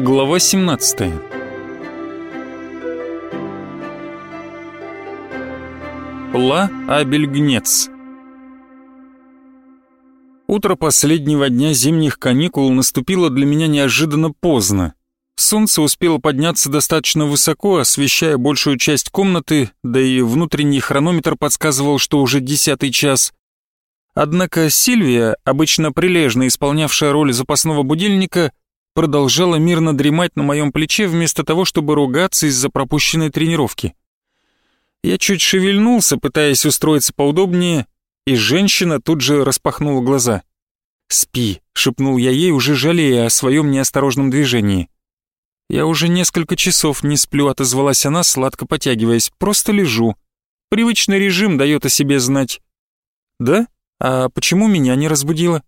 Глава 17 Ла Абельгнец Утро последнего дня зимних каникул наступило для меня неожиданно поздно. Солнце успело подняться достаточно высоко, освещая большую часть комнаты, да и внутренний хронометр подсказывал, что уже десятый час. Однако Сильвия, обычно прилежно исполнявшая роль запасного будильника, продолжала мирно дремать на моем плече вместо того, чтобы ругаться из-за пропущенной тренировки. Я чуть шевельнулся, пытаясь устроиться поудобнее, и женщина тут же распахнула глаза. «Спи», — шепнул я ей, уже жалея о своем неосторожном движении. «Я уже несколько часов не сплю», — отозвалась она, сладко потягиваясь. «Просто лежу. Привычный режим дает о себе знать». «Да? А почему меня не разбудила?»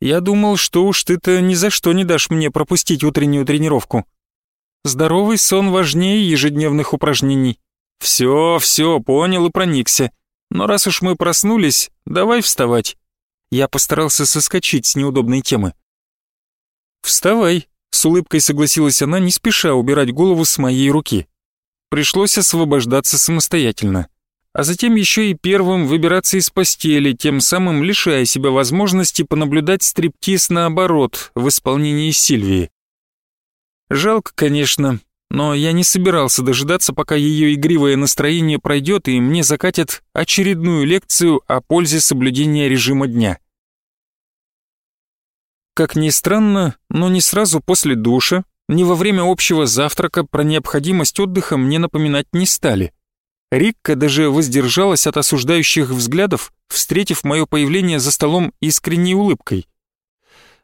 «Я думал, что уж ты-то ни за что не дашь мне пропустить утреннюю тренировку. Здоровый сон важнее ежедневных упражнений». «Все, все, понял и проникся. Но раз уж мы проснулись, давай вставать». Я постарался соскочить с неудобной темы. «Вставай», — с улыбкой согласилась она, не спеша убирать голову с моей руки. Пришлось освобождаться самостоятельно. А затем еще и первым выбираться из постели, тем самым лишая себя возможности понаблюдать стриптиз наоборот в исполнении Сильвии. Жалко, конечно, но я не собирался дожидаться, пока ее игривое настроение пройдет и мне закатят очередную лекцию о пользе соблюдения режима дня. Как ни странно, но не сразу после душа, ни во время общего завтрака про необходимость отдыха мне напоминать не стали. Рикка даже воздержалась от осуждающих взглядов, встретив мое появление за столом искренней улыбкой.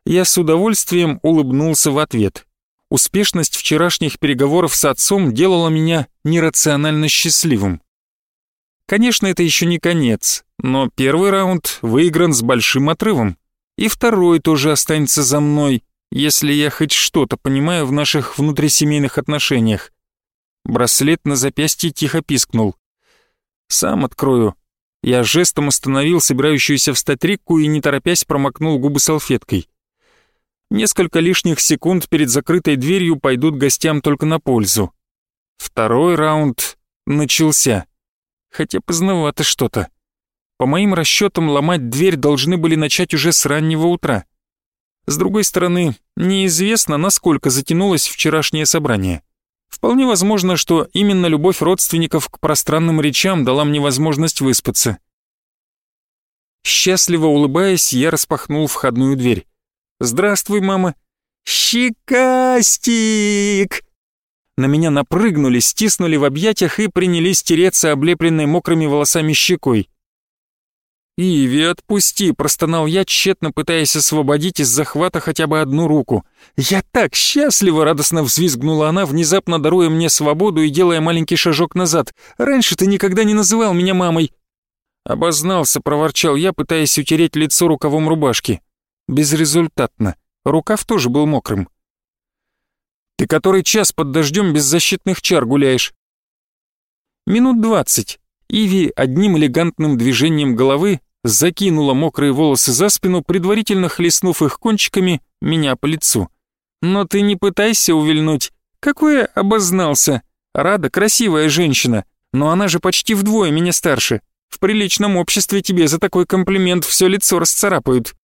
Я с удовольствием улыбнулся в ответ. Успешность вчерашних переговоров с отцом делала меня нерационально счастливым. Конечно, это еще не конец, но первый раунд выигран с большим отрывом. И второй тоже останется за мной, если я хоть что-то понимаю в наших внутрисемейных отношениях. Браслет на запястье тихо пискнул. «Сам открою». Я жестом остановил собирающуюся встать Рикку и, не торопясь, промокнул губы салфеткой. Несколько лишних секунд перед закрытой дверью пойдут гостям только на пользу. Второй раунд начался. Хотя поздновато что-то. По моим расчетам, ломать дверь должны были начать уже с раннего утра. С другой стороны, неизвестно, насколько затянулось вчерашнее собрание. Вполне возможно, что именно любовь родственников к пространным речам дала мне возможность выспаться. Счастливо улыбаясь, я распахнул входную дверь. «Здравствуй, мама!» «Щекастик!» На меня напрыгнули, стиснули в объятиях и принялись тереться облепленной мокрыми волосами щекой. «Иви, отпусти!» — простонал я, тщетно пытаясь освободить из захвата хотя бы одну руку. «Я так счастлива!» — радостно взвизгнула она, внезапно даруя мне свободу и делая маленький шажок назад. «Раньше ты никогда не называл меня мамой!» Обознался, проворчал я, пытаясь утереть лицо рукавом рубашки. Безрезультатно. Рукав тоже был мокрым. «Ты который час под дождем без защитных чар гуляешь?» Минут двадцать. Иви одним элегантным движением головы закинула мокрые волосы за спину, предварительно хлестнув их кончиками меня по лицу. «Но ты не пытайся увильнуть. Какой я обознался. Рада, красивая женщина, но она же почти вдвое меня старше. В приличном обществе тебе за такой комплимент все лицо расцарапают».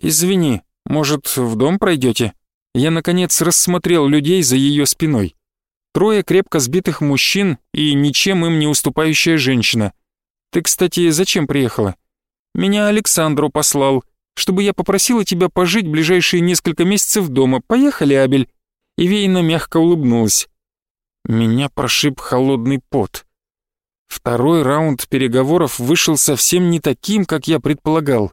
«Извини, может, в дом пройдете?» Я, наконец, рассмотрел людей за ее спиной. Трое крепко сбитых мужчин и ничем им не уступающая женщина. Ты, кстати, зачем приехала? Меня Александру послал, чтобы я попросила тебя пожить ближайшие несколько месяцев дома. Поехали, Абель?» И Вейна мягко улыбнулась. Меня прошиб холодный пот. Второй раунд переговоров вышел совсем не таким, как я предполагал.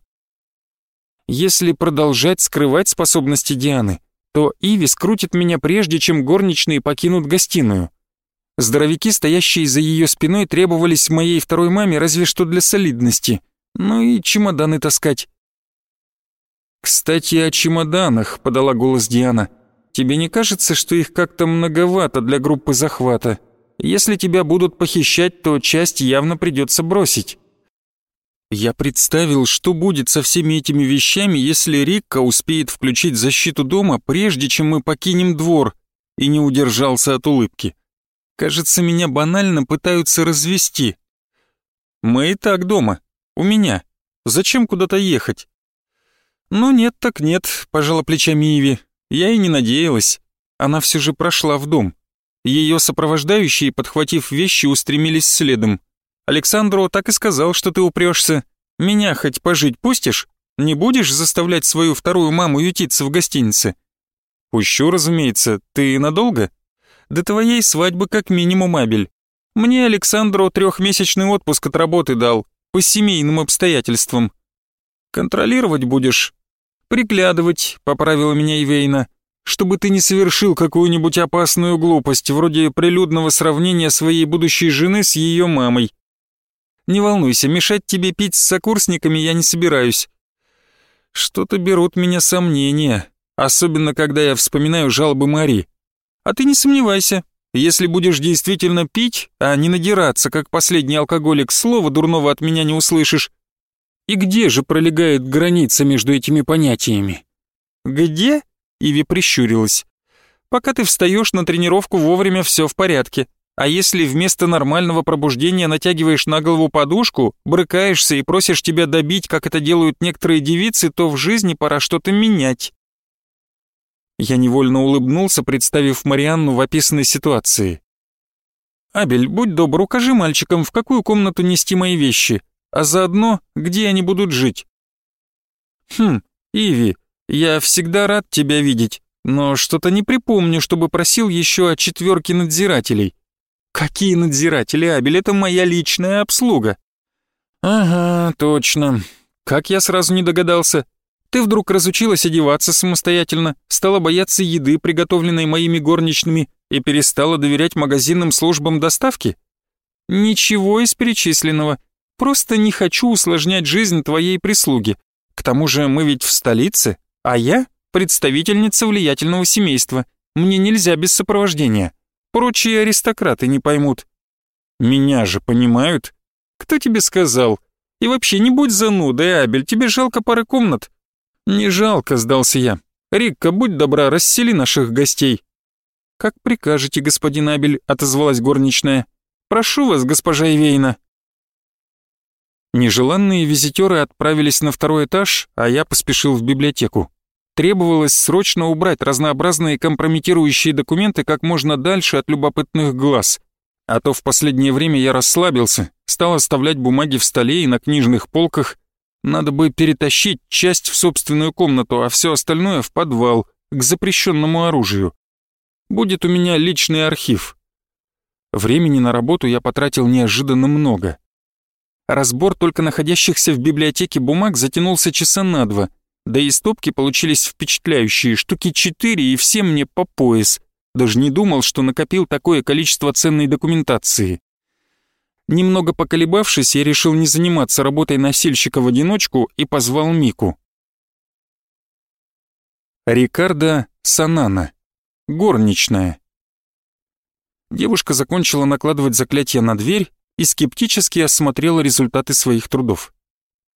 Если продолжать скрывать способности Дианы, то Иви скрутит меня прежде, чем горничные покинут гостиную. Здоровяки, стоящие за ее спиной, требовались моей второй маме разве что для солидности. Ну и чемоданы таскать. «Кстати, о чемоданах», — подала голос Диана. «Тебе не кажется, что их как-то многовато для группы захвата? Если тебя будут похищать, то часть явно придется бросить». Я представил, что будет со всеми этими вещами, если Рикка успеет включить защиту дома, прежде чем мы покинем двор, и не удержался от улыбки. Кажется, меня банально пытаются развести. Мы и так дома. У меня. Зачем куда-то ехать? Ну нет так нет, пожала плечами Иви. Я и не надеялась. Она все же прошла в дом. Ее сопровождающие, подхватив вещи, устремились следом. Александру так и сказал, что ты упрешься. Меня хоть пожить пустишь? Не будешь заставлять свою вторую маму ютиться в гостинице? Пущу, разумеется. Ты надолго? До твоей свадьбы как минимум, Абель. Мне Александру трехмесячный отпуск от работы дал, по семейным обстоятельствам. Контролировать будешь? Приглядывать, поправила меня Ивейна, чтобы ты не совершил какую-нибудь опасную глупость, вроде прилюдного сравнения своей будущей жены с ее мамой. Не волнуйся, мешать тебе пить с сокурсниками я не собираюсь. Что-то берут меня сомнения, особенно когда я вспоминаю жалобы Мари. А ты не сомневайся, если будешь действительно пить, а не надираться, как последний алкоголик, слова дурного от меня не услышишь. И где же пролегает граница между этими понятиями? Где? Иви прищурилась. Пока ты встаешь на тренировку вовремя, все в порядке. А если вместо нормального пробуждения натягиваешь на голову подушку, брыкаешься и просишь тебя добить, как это делают некоторые девицы, то в жизни пора что-то менять. Я невольно улыбнулся, представив Марианну в описанной ситуации. «Абель, будь добр, укажи мальчикам, в какую комнату нести мои вещи, а заодно, где они будут жить». «Хм, Иви, я всегда рад тебя видеть, но что-то не припомню, чтобы просил еще о четверке надзирателей. Какие надзиратели, Абель, это моя личная обслуга. Ага, точно. Как я сразу не догадался. Ты вдруг разучилась одеваться самостоятельно, стала бояться еды, приготовленной моими горничными, и перестала доверять магазинным службам доставки? Ничего из перечисленного. Просто не хочу усложнять жизнь твоей прислуги. К тому же мы ведь в столице, а я представительница влиятельного семейства. Мне нельзя без сопровождения. Прочие аристократы не поймут. Меня же понимают. Кто тебе сказал? И вообще не будь занудой, Абель, тебе жалко пары комнат. Не жалко, сдался я. Рикка, будь добра, рассели наших гостей. Как прикажете, господин Абель, отозвалась горничная. Прошу вас, госпожа Ивейна. Нежеланные визитеры отправились на второй этаж, а я поспешил в библиотеку требовалось срочно убрать разнообразные компрометирующие документы как можно дальше от любопытных глаз. А то в последнее время я расслабился, стал оставлять бумаги в столе и на книжных полках. Надо бы перетащить часть в собственную комнату, а все остальное в подвал, к запрещенному оружию. Будет у меня личный архив. Времени на работу я потратил неожиданно много. Разбор только находящихся в библиотеке бумаг затянулся часа на два — да и стопки получились впечатляющие, штуки четыре и все мне по пояс. Даже не думал, что накопил такое количество ценной документации. Немного поколебавшись, я решил не заниматься работой носильщика в одиночку и позвал Мику. Рикардо Санана. Горничная. Девушка закончила накладывать заклятие на дверь и скептически осмотрела результаты своих трудов.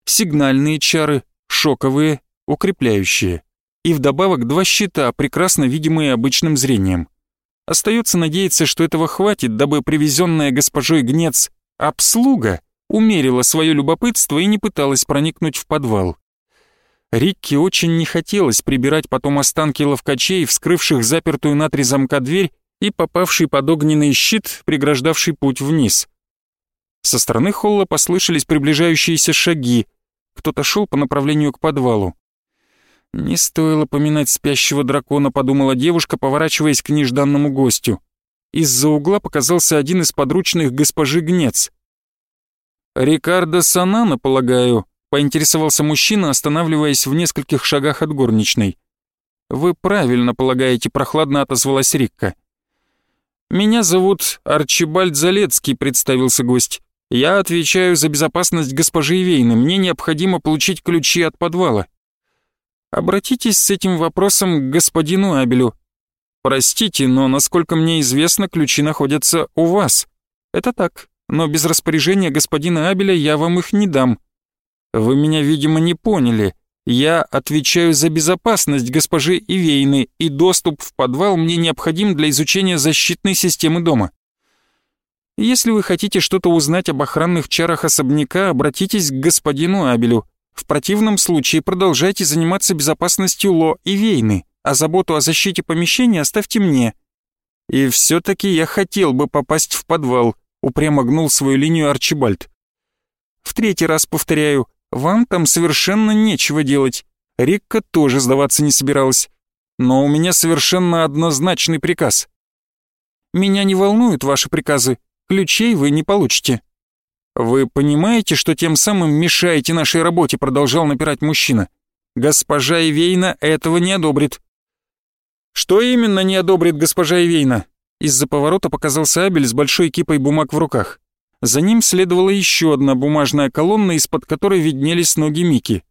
Сигнальные чары, шоковые, укрепляющие, и вдобавок два щита, прекрасно видимые обычным зрением. Остается надеяться, что этого хватит, дабы привезенная госпожой Гнец обслуга умерила свое любопытство и не пыталась проникнуть в подвал. Рикке очень не хотелось прибирать потом останки ловкачей, вскрывших запертую на три замка дверь и попавший под огненный щит, преграждавший путь вниз. Со стороны холла послышались приближающиеся шаги. Кто-то шел по направлению к подвалу. «Не стоило поминать спящего дракона», — подумала девушка, поворачиваясь к нежданному гостю. Из-за угла показался один из подручных госпожи Гнец. «Рикардо Санана, полагаю», — поинтересовался мужчина, останавливаясь в нескольких шагах от горничной. «Вы правильно полагаете», — прохладно отозвалась Рикка. «Меня зовут Арчибальд Залецкий», — представился гость. «Я отвечаю за безопасность госпожи Ивейны. Мне необходимо получить ключи от подвала». Обратитесь с этим вопросом к господину Абелю. Простите, но, насколько мне известно, ключи находятся у вас. Это так, но без распоряжения господина Абеля я вам их не дам. Вы меня, видимо, не поняли. Я отвечаю за безопасность госпожи Ивейны, и доступ в подвал мне необходим для изучения защитной системы дома. Если вы хотите что-то узнать об охранных чарах особняка, обратитесь к господину Абелю. В противном случае продолжайте заниматься безопасностью Ло и Вейны, а заботу о защите помещения оставьте мне. И все-таки я хотел бы попасть в подвал, упрямо гнул свою линию Арчибальд. В третий раз повторяю, вам там совершенно нечего делать. Рикка тоже сдаваться не собиралась. Но у меня совершенно однозначный приказ. Меня не волнуют ваши приказы, ключей вы не получите. Вы понимаете, что тем самым мешаете нашей работе, продолжал напирать мужчина. Госпожа Ивейна этого не одобрит. Что именно не одобрит госпожа Ивейна? Из-за поворота показался Абель с большой кипой бумаг в руках. За ним следовала еще одна бумажная колонна, из-под которой виднелись ноги Мики.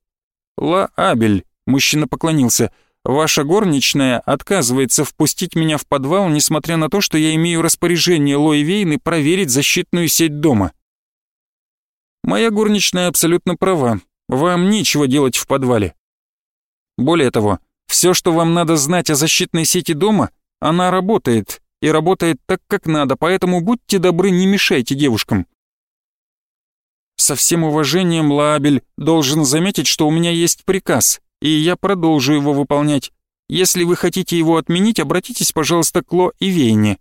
«Ла Абель», — мужчина поклонился, — «ваша горничная отказывается впустить меня в подвал, несмотря на то, что я имею распоряжение Лои Вейны проверить защитную сеть дома». «Моя горничная абсолютно права. Вам нечего делать в подвале. Более того, все, что вам надо знать о защитной сети дома, она работает, и работает так, как надо, поэтому будьте добры, не мешайте девушкам. Со всем уважением, Лаабель, должен заметить, что у меня есть приказ, и я продолжу его выполнять. Если вы хотите его отменить, обратитесь, пожалуйста, к Ло и Вейне».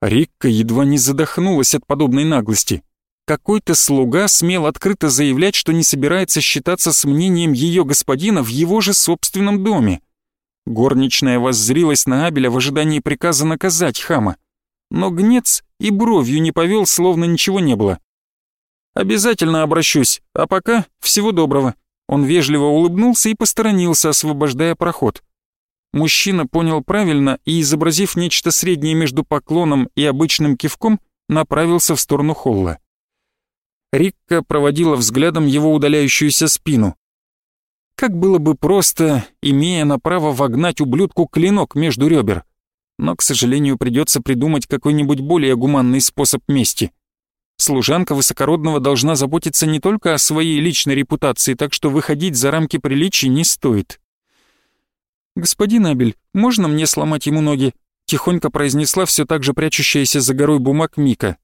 Рикка едва не задохнулась от подобной наглости. Какой-то слуга смел открыто заявлять, что не собирается считаться с мнением ее господина в его же собственном доме. Горничная воззрилась на Абеля в ожидании приказа наказать хама. Но гнец и бровью не повел, словно ничего не было. «Обязательно обращусь, а пока всего доброго». Он вежливо улыбнулся и посторонился, освобождая проход. Мужчина понял правильно и, изобразив нечто среднее между поклоном и обычным кивком, направился в сторону холла. Рикка проводила взглядом его удаляющуюся спину. Как было бы просто, имея на право вогнать ублюдку клинок между ребер. Но, к сожалению, придется придумать какой-нибудь более гуманный способ мести. Служанка высокородного должна заботиться не только о своей личной репутации, так что выходить за рамки приличий не стоит. «Господин Абель, можно мне сломать ему ноги?» — тихонько произнесла все так же прячущаяся за горой бумаг Мика.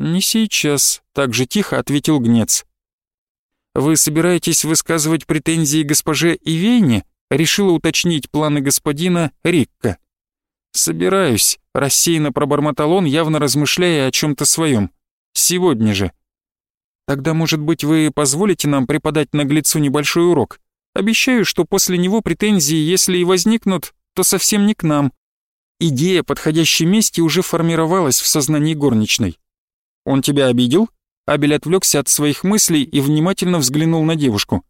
«Не сейчас», — так же тихо ответил Гнец. «Вы собираетесь высказывать претензии госпоже Ивейне?» — решила уточнить планы господина Рикка. «Собираюсь», — рассеянно пробормотал он, явно размышляя о чем-то своем. «Сегодня же». «Тогда, может быть, вы позволите нам преподать наглецу небольшой урок? Обещаю, что после него претензии, если и возникнут, то совсем не к нам». Идея подходящей мести уже формировалась в сознании горничной. «Он тебя обидел?» Абель отвлекся от своих мыслей и внимательно взглянул на девушку.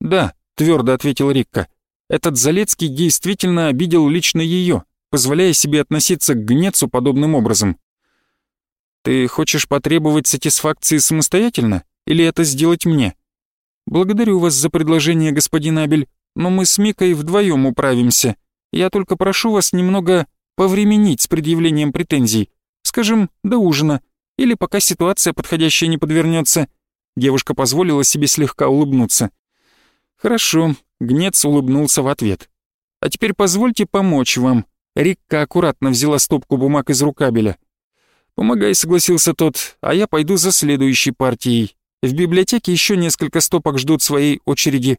«Да», — твердо ответил Рикка, — «этот Залецкий действительно обидел лично ее, позволяя себе относиться к Гнецу подобным образом». «Ты хочешь потребовать сатисфакции самостоятельно, или это сделать мне?» «Благодарю вас за предложение, господин Абель, но мы с Микой вдвоем управимся. Я только прошу вас немного повременить с предъявлением претензий, скажем, до ужина, или пока ситуация подходящая не подвернется. Девушка позволила себе слегка улыбнуться. «Хорошо», — Гнец улыбнулся в ответ. «А теперь позвольте помочь вам». Рикка аккуратно взяла стопку бумаг из рукабеля. «Помогай», — согласился тот, «а я пойду за следующей партией. В библиотеке еще несколько стопок ждут своей очереди».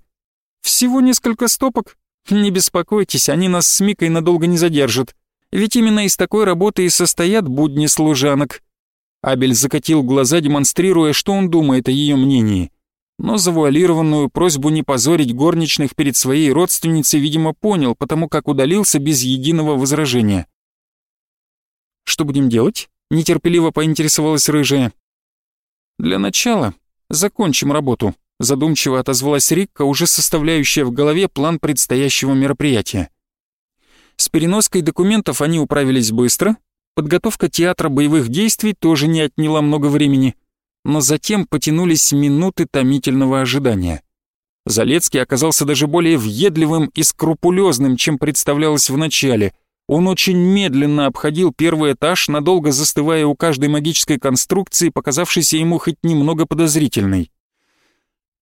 «Всего несколько стопок? Не беспокойтесь, они нас с Микой надолго не задержат. Ведь именно из такой работы и состоят будни служанок. Абель закатил глаза, демонстрируя, что он думает о ее мнении. Но завуалированную просьбу не позорить горничных перед своей родственницей, видимо, понял, потому как удалился без единого возражения. «Что будем делать?» — нетерпеливо поинтересовалась рыжая. «Для начала закончим работу», — задумчиво отозвалась Рикка, уже составляющая в голове план предстоящего мероприятия. С переноской документов они управились быстро, Подготовка театра боевых действий тоже не отняла много времени, но затем потянулись минуты томительного ожидания. Залецкий оказался даже более въедливым и скрупулезным, чем представлялось вначале. Он очень медленно обходил первый этаж, надолго застывая у каждой магической конструкции, показавшейся ему хоть немного подозрительной.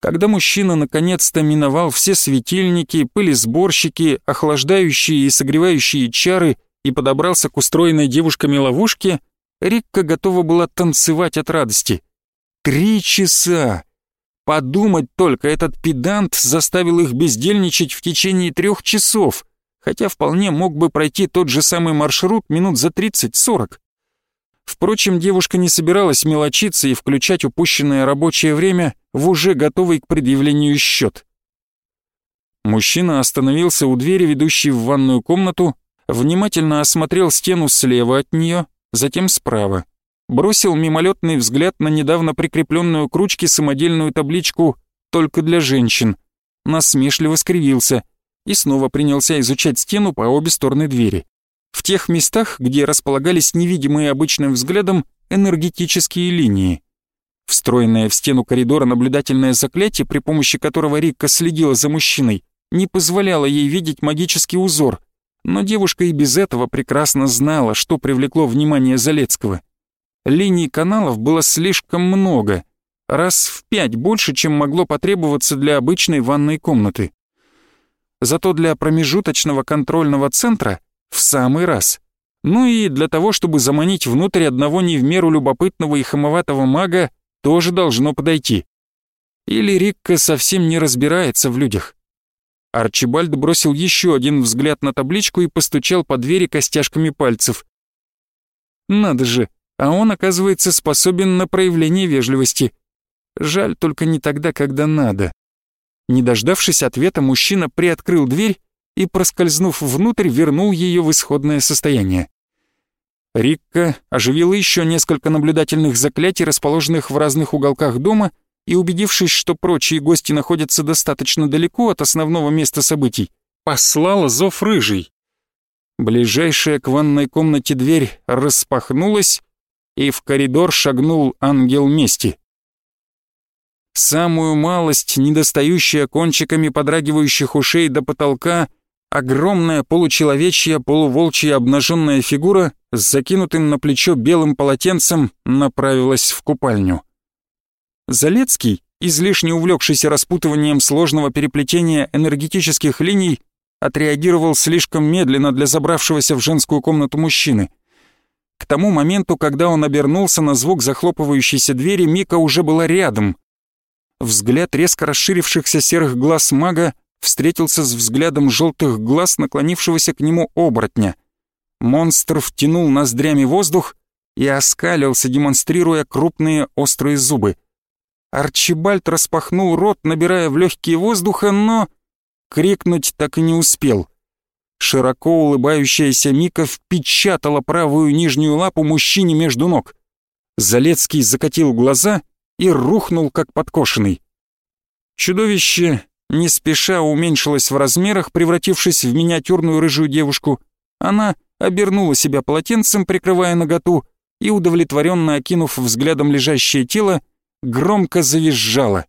Когда мужчина наконец-то миновал все светильники, пылесборщики, охлаждающие и согревающие чары и подобрался к устроенной девушками ловушке, Рикка готова была танцевать от радости. Три часа! Подумать только, этот педант заставил их бездельничать в течение трех часов, хотя вполне мог бы пройти тот же самый маршрут минут за 30-40. Впрочем, девушка не собиралась мелочиться и включать упущенное рабочее время в уже готовый к предъявлению счет. Мужчина остановился у двери, ведущей в ванную комнату, внимательно осмотрел стену слева от нее, затем справа. Бросил мимолетный взгляд на недавно прикрепленную к ручке самодельную табличку «Только для женщин», насмешливо скривился и снова принялся изучать стену по обе стороны двери в тех местах, где располагались невидимые обычным взглядом энергетические линии. Встроенное в стену коридора наблюдательное заклятие, при помощи которого Рикка следила за мужчиной, не позволяло ей видеть магический узор, но девушка и без этого прекрасно знала, что привлекло внимание Залецкого. Линий каналов было слишком много, раз в пять больше, чем могло потребоваться для обычной ванной комнаты. Зато для промежуточного контрольного центра в самый раз. Ну и для того, чтобы заманить внутрь одного не в меру любопытного и хамоватого мага, тоже должно подойти. Или Рикка совсем не разбирается в людях. Арчибальд бросил еще один взгляд на табличку и постучал по двери костяшками пальцев. Надо же, а он, оказывается, способен на проявление вежливости. Жаль только не тогда, когда надо. Не дождавшись ответа, мужчина приоткрыл дверь и, проскользнув внутрь, вернул ее в исходное состояние. Рикка оживила еще несколько наблюдательных заклятий, расположенных в разных уголках дома, и, убедившись, что прочие гости находятся достаточно далеко от основного места событий, послала зов рыжий. Ближайшая к ванной комнате дверь распахнулась, и в коридор шагнул ангел мести. Самую малость, недостающая кончиками подрагивающих ушей до потолка — Огромная получеловечья, полуволчья обнаженная фигура с закинутым на плечо белым полотенцем направилась в купальню. Залецкий, излишне увлекшийся распутыванием сложного переплетения энергетических линий, отреагировал слишком медленно для забравшегося в женскую комнату мужчины. К тому моменту, когда он обернулся на звук захлопывающейся двери, Мика уже была рядом. Взгляд резко расширившихся серых глаз мага встретился с взглядом желтых глаз наклонившегося к нему оборотня. Монстр втянул ноздрями воздух и оскалился, демонстрируя крупные острые зубы. Арчибальд распахнул рот, набирая в легкие воздуха, но... Крикнуть так и не успел. Широко улыбающаяся Мика впечатала правую нижнюю лапу мужчине между ног. Залецкий закатил глаза и рухнул, как подкошенный. Чудовище не спеша уменьшилась в размерах, превратившись в миниатюрную рыжую девушку. Она обернула себя полотенцем, прикрывая наготу, и, удовлетворенно окинув взглядом лежащее тело, громко завизжала.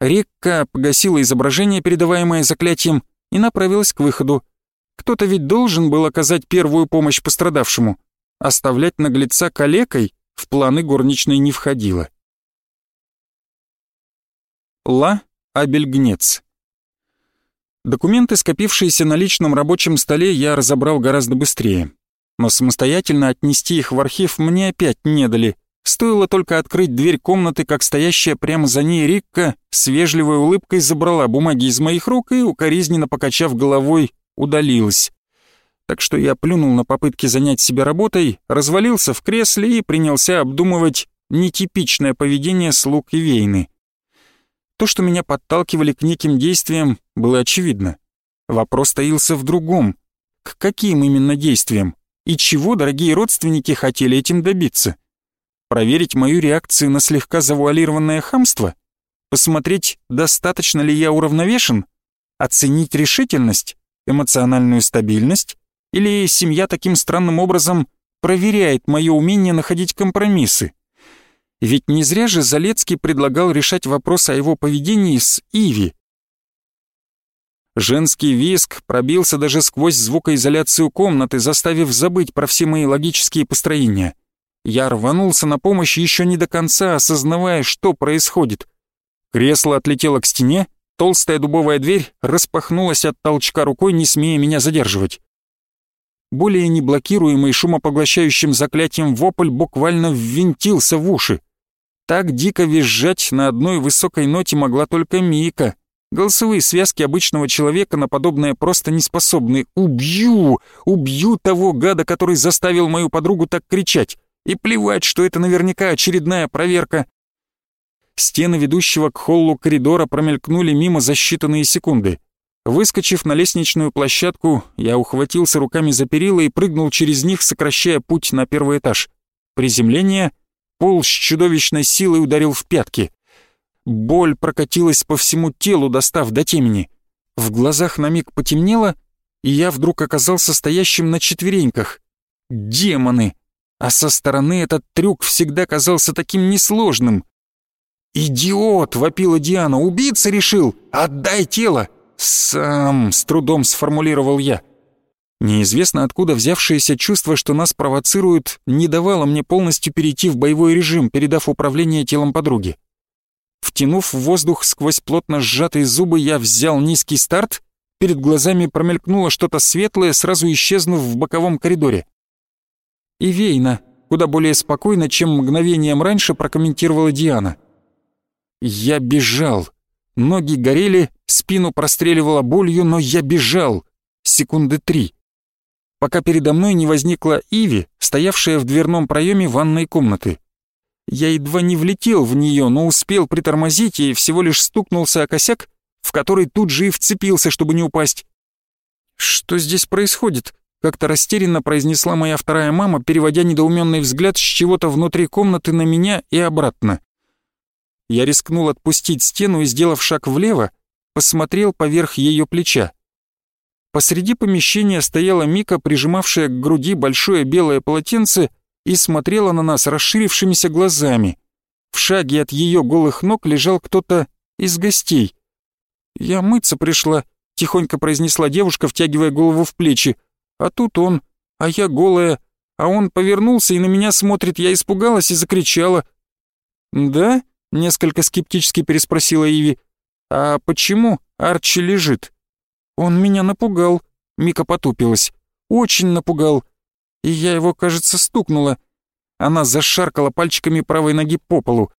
Рекка погасила изображение, передаваемое заклятием, и направилась к выходу. Кто-то ведь должен был оказать первую помощь пострадавшему. Оставлять наглеца калекой в планы горничной не входило. Ла Абельгнец. Документы, скопившиеся на личном рабочем столе, я разобрал гораздо быстрее. Но самостоятельно отнести их в архив мне опять не дали. Стоило только открыть дверь комнаты, как стоящая прямо за ней Рикка с вежливой улыбкой забрала бумаги из моих рук и, укоризненно покачав головой, удалилась. Так что я плюнул на попытки занять себя работой, развалился в кресле и принялся обдумывать нетипичное поведение слуг и вейны. То, что меня подталкивали к неким действиям, было очевидно. Вопрос таился в другом. К каким именно действиям? И чего дорогие родственники хотели этим добиться? Проверить мою реакцию на слегка завуалированное хамство? Посмотреть, достаточно ли я уравновешен? Оценить решительность, эмоциональную стабильность? Или семья таким странным образом проверяет мое умение находить компромиссы? Ведь не зря же Залецкий предлагал решать вопрос о его поведении с Иви. Женский виск пробился даже сквозь звукоизоляцию комнаты, заставив забыть про все мои логические построения. Я рванулся на помощь еще не до конца, осознавая, что происходит. Кресло отлетело к стене, толстая дубовая дверь распахнулась от толчка рукой, не смея меня задерживать. Более неблокируемый шумопоглощающим заклятием вопль буквально ввинтился в уши. Так дико визжать на одной высокой ноте могла только Мика. Голосовые связки обычного человека на подобное просто не способны. «Убью! Убью того гада, который заставил мою подругу так кричать! И плевать, что это наверняка очередная проверка!» Стены ведущего к холлу коридора промелькнули мимо за считанные секунды. Выскочив на лестничную площадку, я ухватился руками за перила и прыгнул через них, сокращая путь на первый этаж. Приземление, пол с чудовищной силой ударил в пятки. Боль прокатилась по всему телу, достав до темени. В глазах на миг потемнело, и я вдруг оказался стоящим на четвереньках. Демоны! А со стороны этот трюк всегда казался таким несложным. «Идиот!» — вопила Диана. «Убийца решил! Отдай тело!» «Сам!» — с трудом сформулировал я. Неизвестно откуда взявшееся чувство, что нас провоцируют, не давало мне полностью перейти в боевой режим, передав управление телом подруги. Втянув воздух сквозь плотно сжатые зубы, я взял низкий старт, перед глазами промелькнуло что-то светлое, сразу исчезнув в боковом коридоре. И Вейна, куда более спокойно, чем мгновением раньше, прокомментировала Диана. Я бежал. Ноги горели, спину простреливало болью, но я бежал. Секунды три. Пока передо мной не возникла Иви, стоявшая в дверном проеме ванной комнаты. Я едва не влетел в нее, но успел притормозить и всего лишь стукнулся о косяк, в который тут же и вцепился, чтобы не упасть. «Что здесь происходит?» — как-то растерянно произнесла моя вторая мама, переводя недоуменный взгляд с чего-то внутри комнаты на меня и обратно. Я рискнул отпустить стену и, сделав шаг влево, посмотрел поверх ее плеча. Посреди помещения стояла Мика, прижимавшая к груди большое белое полотенце и смотрела на нас расширившимися глазами. В шаге от ее голых ног лежал кто-то из гостей. «Я мыться пришла», — тихонько произнесла девушка, втягивая голову в плечи. «А тут он, а я голая, а он повернулся и на меня смотрит, я испугалась и закричала». «Да?» — несколько скептически переспросила Иви. «А почему Арчи лежит?» «Он меня напугал», — Мика потупилась. «Очень напугал и я его, кажется, стукнула. Она зашаркала пальчиками правой ноги по полу.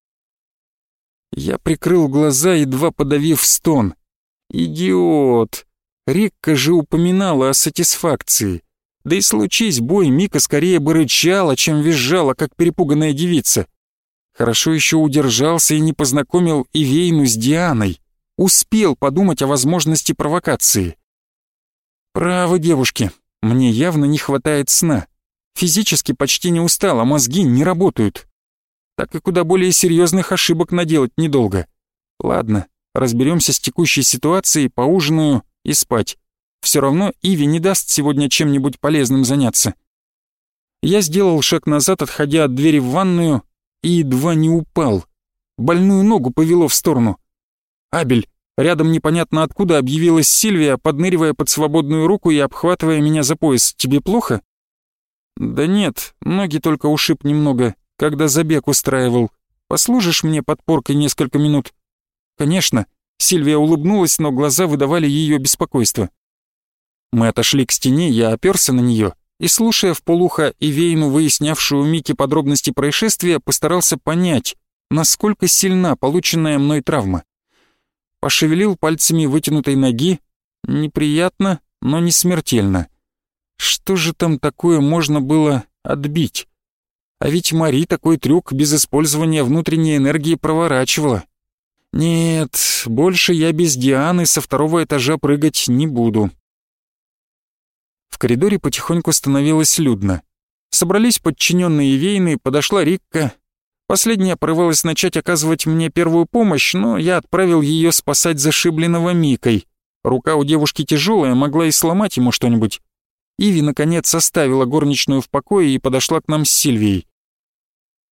Я прикрыл глаза, едва подавив стон. «Идиот! Рикка же упоминала о сатисфакции. Да и случись бой, Мика скорее бы рычала, чем визжала, как перепуганная девица. Хорошо еще удержался и не познакомил Ивейну с Дианой. Успел подумать о возможности провокации. Право, девушки, мне явно не хватает сна. Физически почти не устал, а мозги не работают. Так и куда более серьезных ошибок наделать недолго. Ладно, разберемся с текущей ситуацией, поужинаю и спать. Все равно Иви не даст сегодня чем-нибудь полезным заняться. Я сделал шаг назад, отходя от двери в ванную, и едва не упал. Больную ногу повело в сторону. «Абель!» Рядом непонятно откуда объявилась Сильвия, подныривая под свободную руку и обхватывая меня за пояс. «Тебе плохо?» «Да нет, ноги только ушиб немного, когда забег устраивал. Послужишь мне подпоркой несколько минут?» «Конечно». Сильвия улыбнулась, но глаза выдавали ее беспокойство. Мы отошли к стене, я оперся на нее и, слушая в полухо Ивейну, выяснявшую Мики подробности происшествия, постарался понять, насколько сильна полученная мной травма. Пошевелил пальцами вытянутой ноги, неприятно, но не смертельно. Что же там такое можно было отбить? А ведь Мари такой трюк без использования внутренней энергии проворачивала. Нет, больше я без Дианы со второго этажа прыгать не буду. В коридоре потихоньку становилось людно. Собрались подчиненные Вейны, подошла Рикка. Последняя порывалась начать оказывать мне первую помощь, но я отправил ее спасать зашибленного Микой. Рука у девушки тяжелая, могла и сломать ему что-нибудь. Иви, наконец, оставила горничную в покое и подошла к нам с Сильвией.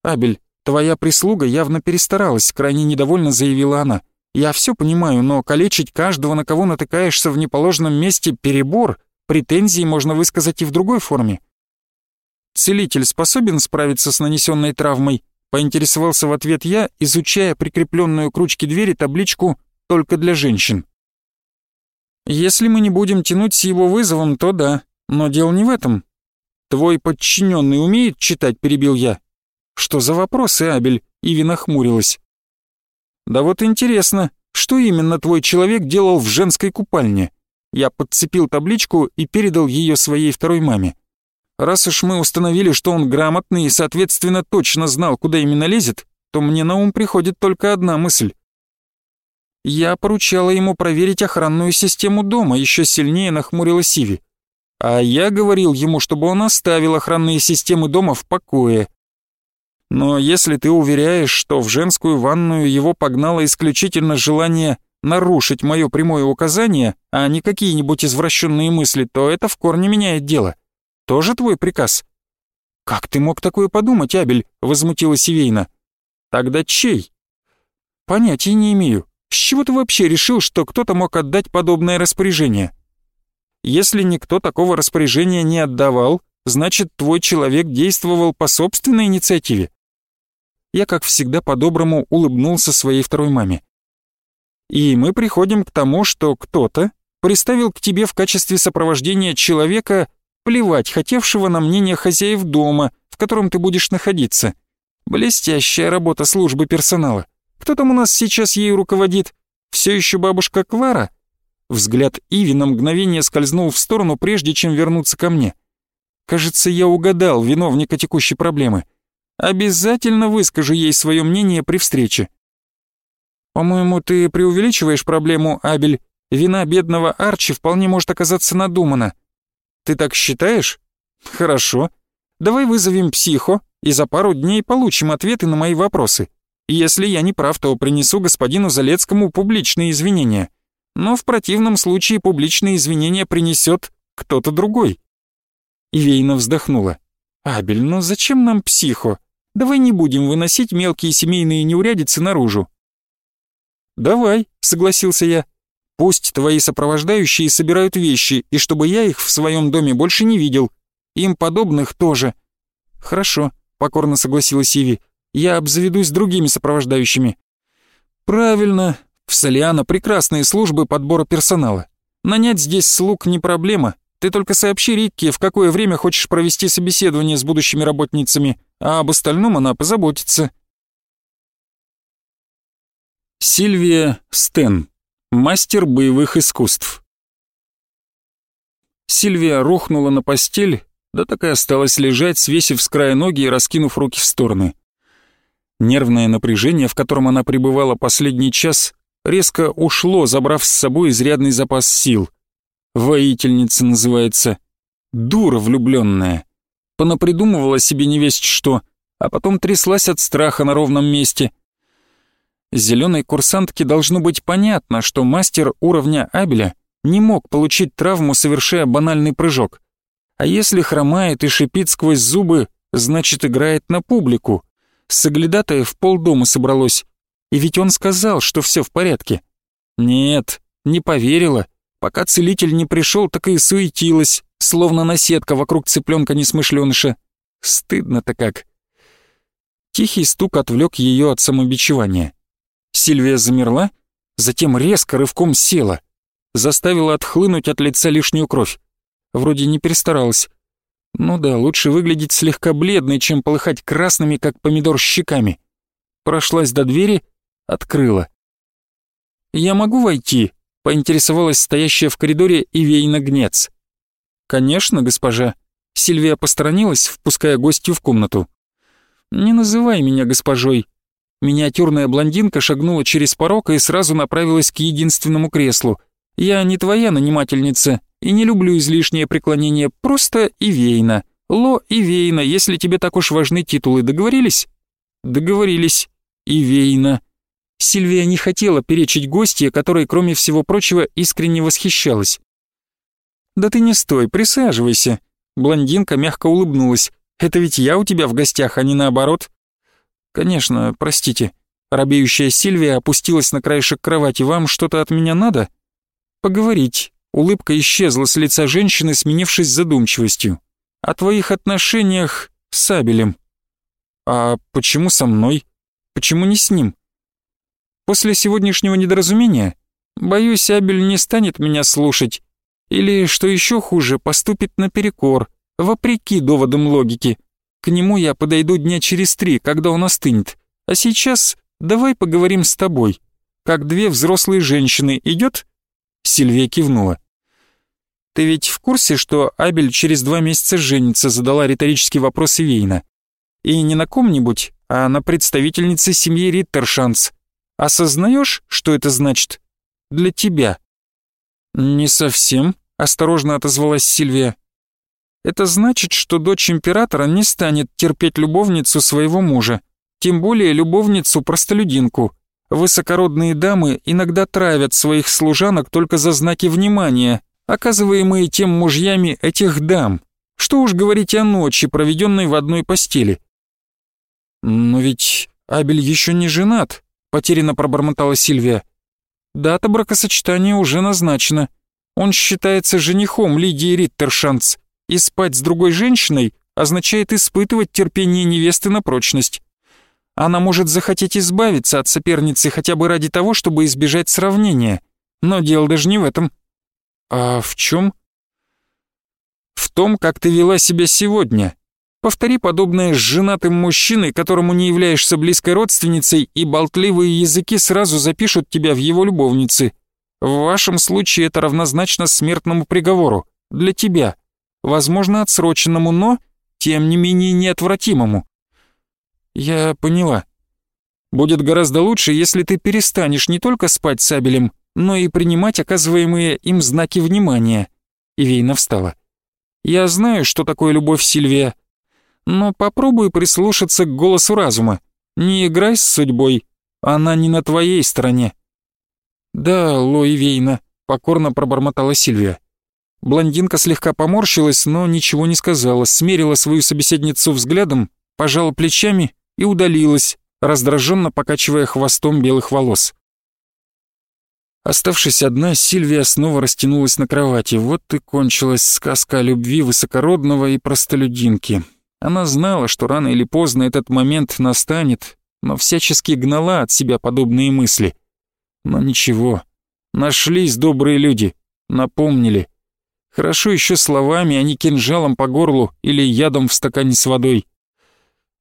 «Абель, твоя прислуга явно перестаралась», — крайне недовольно заявила она. «Я все понимаю, но калечить каждого, на кого натыкаешься в неположенном месте, перебор. Претензии можно высказать и в другой форме». «Целитель способен справиться с нанесенной травмой?» Поинтересовался в ответ я, изучая прикрепленную к ручке двери табличку «Только для женщин». Если мы не будем тянуть с его вызовом, то да, но дело не в этом. Твой подчиненный умеет читать, перебил я. Что за вопросы, Абель? Иви нахмурилась. Да вот интересно, что именно твой человек делал в женской купальне? Я подцепил табличку и передал ее своей второй маме. Раз уж мы установили, что он грамотный и, соответственно, точно знал, куда именно лезет, то мне на ум приходит только одна мысль. Я поручала ему проверить охранную систему дома, еще сильнее нахмурила Сиви. А я говорил ему, чтобы он оставил охранные системы дома в покое. Но если ты уверяешь, что в женскую ванную его погнало исключительно желание нарушить мое прямое указание, а не какие-нибудь извращенные мысли, то это в корне меняет дело. Тоже твой приказ?» «Как ты мог такое подумать, Абель?» — возмутилась Ивейна. «Тогда чей?» «Понятия не имею. С чего ты вообще решил, что кто-то мог отдать подобное распоряжение?» «Если никто такого распоряжения не отдавал, значит, твой человек действовал по собственной инициативе». Я, как всегда, по-доброму улыбнулся своей второй маме. «И мы приходим к тому, что кто-то приставил к тебе в качестве сопровождения человека, плевать хотевшего на мнение хозяев дома, в котором ты будешь находиться. Блестящая работа службы персонала. Кто там у нас сейчас ею руководит? Все еще бабушка Клара?» Взгляд Иви на мгновение скользнул в сторону, прежде чем вернуться ко мне. «Кажется, я угадал виновника текущей проблемы. Обязательно выскажу ей свое мнение при встрече». «По-моему, ты преувеличиваешь проблему, Абель. Вина бедного Арчи вполне может оказаться надумана. Ты так считаешь? Хорошо. Давай вызовем психо и за пару дней получим ответы на мои вопросы. Если я не прав, то принесу господину Залецкому публичные извинения. Но в противном случае публичные извинения принесет кто-то другой. Ивейна вздохнула. «Абель, ну зачем нам психо? Давай не будем выносить мелкие семейные неурядицы наружу». «Давай», — согласился я. Пусть твои сопровождающие собирают вещи, и чтобы я их в своем доме больше не видел. Им подобных тоже». «Хорошо», — покорно согласилась Иви. «Я обзаведусь другими сопровождающими». «Правильно. В Солиана прекрасные службы подбора персонала. Нанять здесь слуг не проблема. Ты только сообщи Рикке, в какое время хочешь провести собеседование с будущими работницами, а об остальном она позаботится». Сильвия Стен Мастер боевых искусств. Сильвия рухнула на постель, да так и осталась лежать, свесив с края ноги и раскинув руки в стороны. Нервное напряжение, в котором она пребывала последний час, резко ушло, забрав с собой изрядный запас сил. Воительница называется. Дура влюбленная. Понапридумывала себе невесть что, а потом тряслась от страха на ровном месте — Зеленой курсантке должно быть понятно, что мастер уровня Абеля не мог получить травму, совершая банальный прыжок. А если хромает и шипит сквозь зубы, значит играет на публику. Соглядатаев полдома собралось. И ведь он сказал, что все в порядке. Нет, не поверила. Пока целитель не пришел, так и суетилась, словно наседка вокруг цыпленка несмышленыша. Стыдно-то как. Тихий стук отвлек ее от самобичевания. Сильвия замерла, затем резко рывком села, заставила отхлынуть от лица лишнюю кровь. Вроде не перестаралась. Ну да, лучше выглядеть слегка бледной, чем полыхать красными, как помидор, щеками. Прошлась до двери, открыла. «Я могу войти?» — поинтересовалась стоящая в коридоре Ивейна Гнец. «Конечно, госпожа». Сильвия посторонилась, впуская гостью в комнату. «Не называй меня госпожой», Миниатюрная блондинка шагнула через порог и сразу направилась к единственному креслу. «Я не твоя нанимательница и не люблю излишнее преклонение, просто Ивейна. Ло Ивейна, если тебе так уж важны титулы, договорились?» «Договорились. Ивейна». Сильвия не хотела перечить гостье, которой, кроме всего прочего, искренне восхищалась. «Да ты не стой, присаживайся». Блондинка мягко улыбнулась. «Это ведь я у тебя в гостях, а не наоборот». «Конечно, простите». Робеющая Сильвия опустилась на краешек кровати. «Вам что-то от меня надо?» «Поговорить». Улыбка исчезла с лица женщины, сменившись задумчивостью. «О твоих отношениях с Абелем». А почему со мной? Почему не с ним? После сегодняшнего недоразумения, боюсь, Абель не станет меня слушать. Или, что еще хуже, поступит наперекор, вопреки доводам логики. К нему я подойду дня через три, когда он остынет. А сейчас давай поговорим с тобой. Как две взрослые женщины. Идет? Сильвия кивнула. «Ты ведь в курсе, что Абель через два месяца женится?» задала риторический вопрос Ивейна. «И не на ком-нибудь, а на представительнице семьи Риттершанс. Осознаешь, что это значит? Для тебя?» «Не совсем», — осторожно отозвалась Сильвия. «Это значит, что дочь императора не станет терпеть любовницу своего мужа, тем более любовницу-простолюдинку. Высокородные дамы иногда травят своих служанок только за знаки внимания, оказываемые тем мужьями этих дам. Что уж говорить о ночи, проведенной в одной постели. «Но ведь Абель еще не женат», — потерянно пробормотала Сильвия. «Дата бракосочетания уже назначена. Он считается женихом Лидии Риттершанц, и спать с другой женщиной означает испытывать терпение невесты на прочность. Она может захотеть избавиться от соперницы хотя бы ради того, чтобы избежать сравнения. Но дело даже не в этом. А в чем? В том, как ты вела себя сегодня. Повтори подобное с женатым мужчиной, которому не являешься близкой родственницей, и болтливые языки сразу запишут тебя в его любовницы. В вашем случае это равнозначно смертному приговору. Для тебя. Возможно, отсроченному, но, тем не менее, неотвратимому. «Я поняла. Будет гораздо лучше, если ты перестанешь не только спать с Абелем, но и принимать оказываемые им знаки внимания». Ивейна встала. «Я знаю, что такое любовь Сильвия, но попробуй прислушаться к голосу разума. Не играй с судьбой, она не на твоей стороне». «Да, Ло Ивейна», — покорно пробормотала Сильвия. Блондинка слегка поморщилась, но ничего не сказала, смерила свою собеседницу взглядом, пожала плечами и удалилась, раздраженно покачивая хвостом белых волос. Оставшись одна, Сильвия снова растянулась на кровати. Вот и кончилась сказка о любви высокородного и простолюдинки. Она знала, что рано или поздно этот момент настанет, но всячески гнала от себя подобные мысли. Но ничего, нашлись добрые люди, напомнили. Хорошо еще словами, а не кинжалом по горлу или ядом в стакане с водой.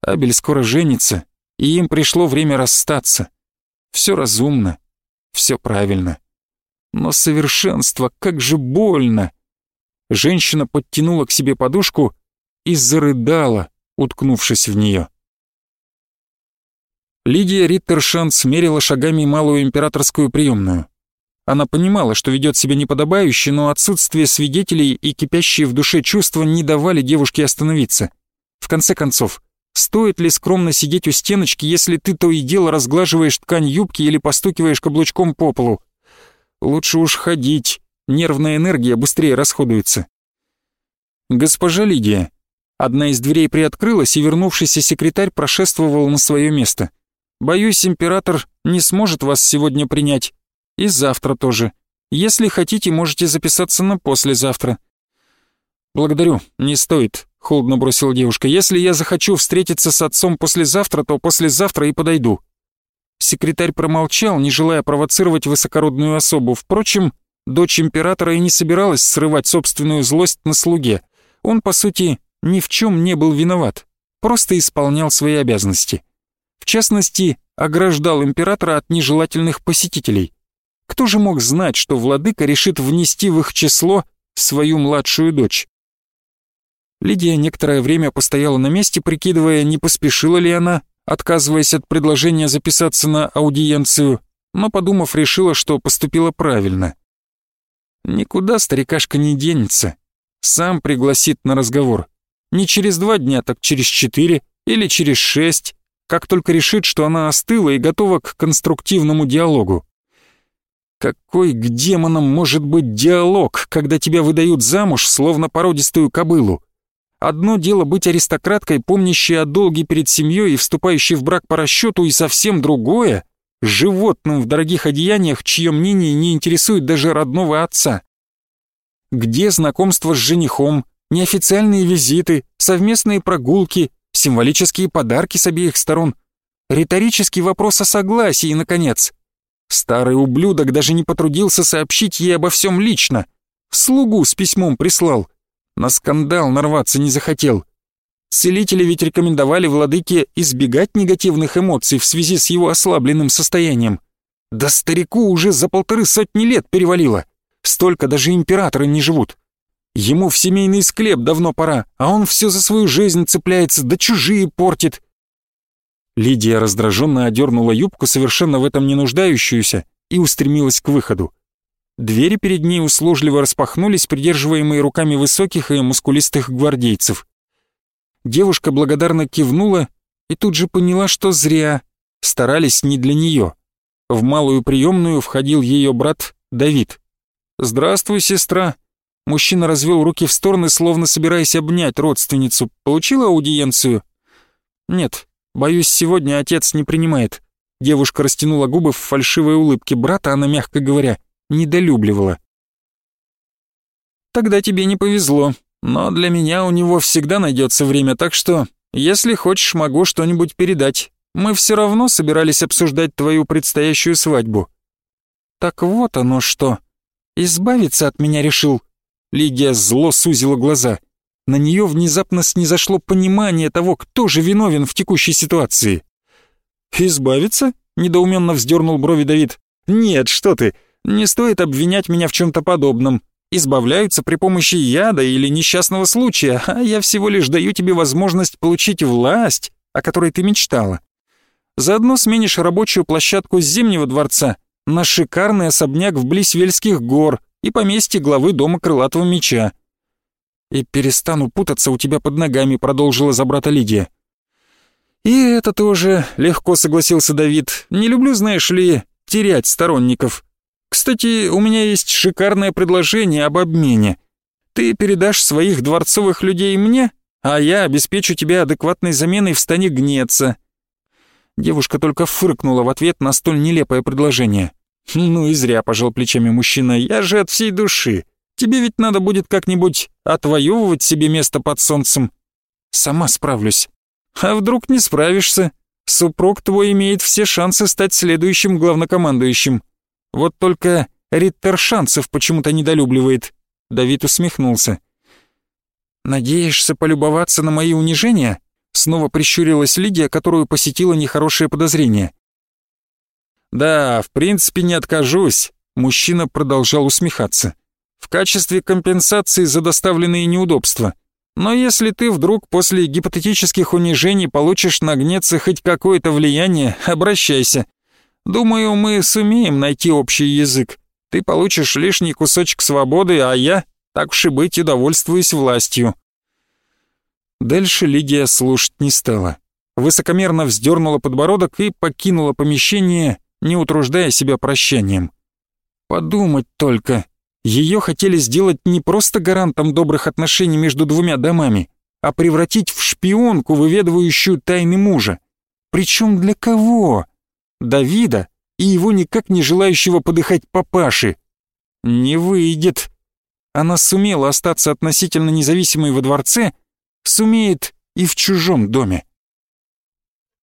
Абель скоро женится, и им пришло время расстаться. Все разумно, все правильно. Но совершенство, как же больно! Женщина подтянула к себе подушку и зарыдала, уткнувшись в нее. Лидия Риттершан смерила шагами малую императорскую приемную. Она понимала, что ведет себя неподобающе, но отсутствие свидетелей и кипящие в душе чувства не давали девушке остановиться. В конце концов, Стоит ли скромно сидеть у стеночки, если ты то и дело разглаживаешь ткань юбки или постукиваешь каблучком по полу? Лучше уж ходить, нервная энергия быстрее расходуется. Госпожа Лидия. Одна из дверей приоткрылась, и вернувшийся секретарь прошествовал на свое место. Боюсь, император не сможет вас сегодня принять. И завтра тоже. Если хотите, можете записаться на послезавтра. Благодарю, не стоит. — холодно бросила девушка. «Если я захочу встретиться с отцом послезавтра, то послезавтра и подойду». Секретарь промолчал, не желая провоцировать высокородную особу. Впрочем, дочь императора и не собиралась срывать собственную злость на слуге. Он, по сути, ни в чем не был виноват, просто исполнял свои обязанности. В частности, ограждал императора от нежелательных посетителей. Кто же мог знать, что владыка решит внести в их число свою младшую дочь? Лидия некоторое время постояла на месте, прикидывая, не поспешила ли она, отказываясь от предложения записаться на аудиенцию, но, подумав, решила, что поступила правильно. Никуда старикашка не денется. Сам пригласит на разговор. Не через два дня, так через четыре или через шесть, как только решит, что она остыла и готова к конструктивному диалогу. Какой к демонам может быть диалог, когда тебя выдают замуж, словно породистую кобылу? Одно дело быть аристократкой, помнящей о долге перед семьей и вступающей в брак по расчету, и совсем другое — животным в дорогих одеяниях, чье мнение не интересует даже родного отца. Где знакомство с женихом, неофициальные визиты, совместные прогулки, символические подарки с обеих сторон, риторический вопрос о согласии, наконец. Старый ублюдок даже не потрудился сообщить ей обо всем лично. Слугу с письмом прислал. На скандал нарваться не захотел. Целители ведь рекомендовали владыке избегать негативных эмоций в связи с его ослабленным состоянием. Да старику уже за полторы сотни лет перевалило. Столько даже императоры не живут. Ему в семейный склеп давно пора, а он все за свою жизнь цепляется, да чужие портит. Лидия раздраженно одернула юбку, совершенно в этом не нуждающуюся, и устремилась к выходу. Двери перед ней услужливо распахнулись, придерживаемые руками высоких и мускулистых гвардейцев. Девушка благодарно кивнула и тут же поняла, что зря. Старались не для нее. В малую приемную входил ее брат Давид. «Здравствуй, сестра!» Мужчина развел руки в стороны, словно собираясь обнять родственницу. «Получила аудиенцию?» «Нет, боюсь, сегодня отец не принимает». Девушка растянула губы в фальшивой улыбке брата, она, мягко говоря, недолюбливала. «Тогда тебе не повезло», но для меня у него всегда найдется время, так что, если хочешь, могу что-нибудь передать. Мы все равно собирались обсуждать твою предстоящую свадьбу». «Так вот оно что. Избавиться от меня решил». Лидия зло сузила глаза. На нее внезапно снизошло понимание того, кто же виновен в текущей ситуации. «Избавиться?» — недоуменно вздернул брови Давид. «Нет, что ты, не стоит обвинять меня в чем-то подобном избавляются при помощи яда или несчастного случая, а я всего лишь даю тебе возможность получить власть, о которой ты мечтала. Заодно сменишь рабочую площадку с Зимнего дворца на шикарный особняк вблизь Вельских гор и поместье главы дома Крылатого Меча. «И перестану путаться у тебя под ногами», — продолжила за брата Лидия. «И это тоже», — легко согласился Давид. «Не люблю, знаешь ли, терять сторонников. Кстати, у меня есть шикарное предложение об обмене. Ты передашь своих дворцовых людей мне, а я обеспечу тебя адекватной заменой в стане гнеца». Девушка только фыркнула в ответ на столь нелепое предложение. «Ну и зря», — пожал плечами мужчина, — «я же от всей души. Тебе ведь надо будет как-нибудь отвоевывать себе место под солнцем. Сама справлюсь. А вдруг не справишься? Супруг твой имеет все шансы стать следующим главнокомандующим. Вот только Риттер шансов почему-то недолюбливает. Давид усмехнулся. «Надеешься полюбоваться на мои унижения?» Снова прищурилась Лидия, которую посетило нехорошее подозрение. «Да, в принципе, не откажусь», — мужчина продолжал усмехаться. «В качестве компенсации за доставленные неудобства. Но если ты вдруг после гипотетических унижений получишь на гнеце хоть какое-то влияние, обращайся. Думаю, мы сумеем найти общий язык. Ты получишь лишний кусочек свободы, а я, так уж и быть, удовольствуюсь властью». Дальше Лидия слушать не стала. Высокомерно вздернула подбородок и покинула помещение, не утруждая себя прощанием. Подумать только, ее хотели сделать не просто гарантом добрых отношений между двумя домами, а превратить в шпионку, выведывающую тайны мужа. Причем для кого? Давида и его никак не желающего подыхать папаши. Не выйдет. Она сумела остаться относительно независимой во дворце, сумеет и в чужом доме.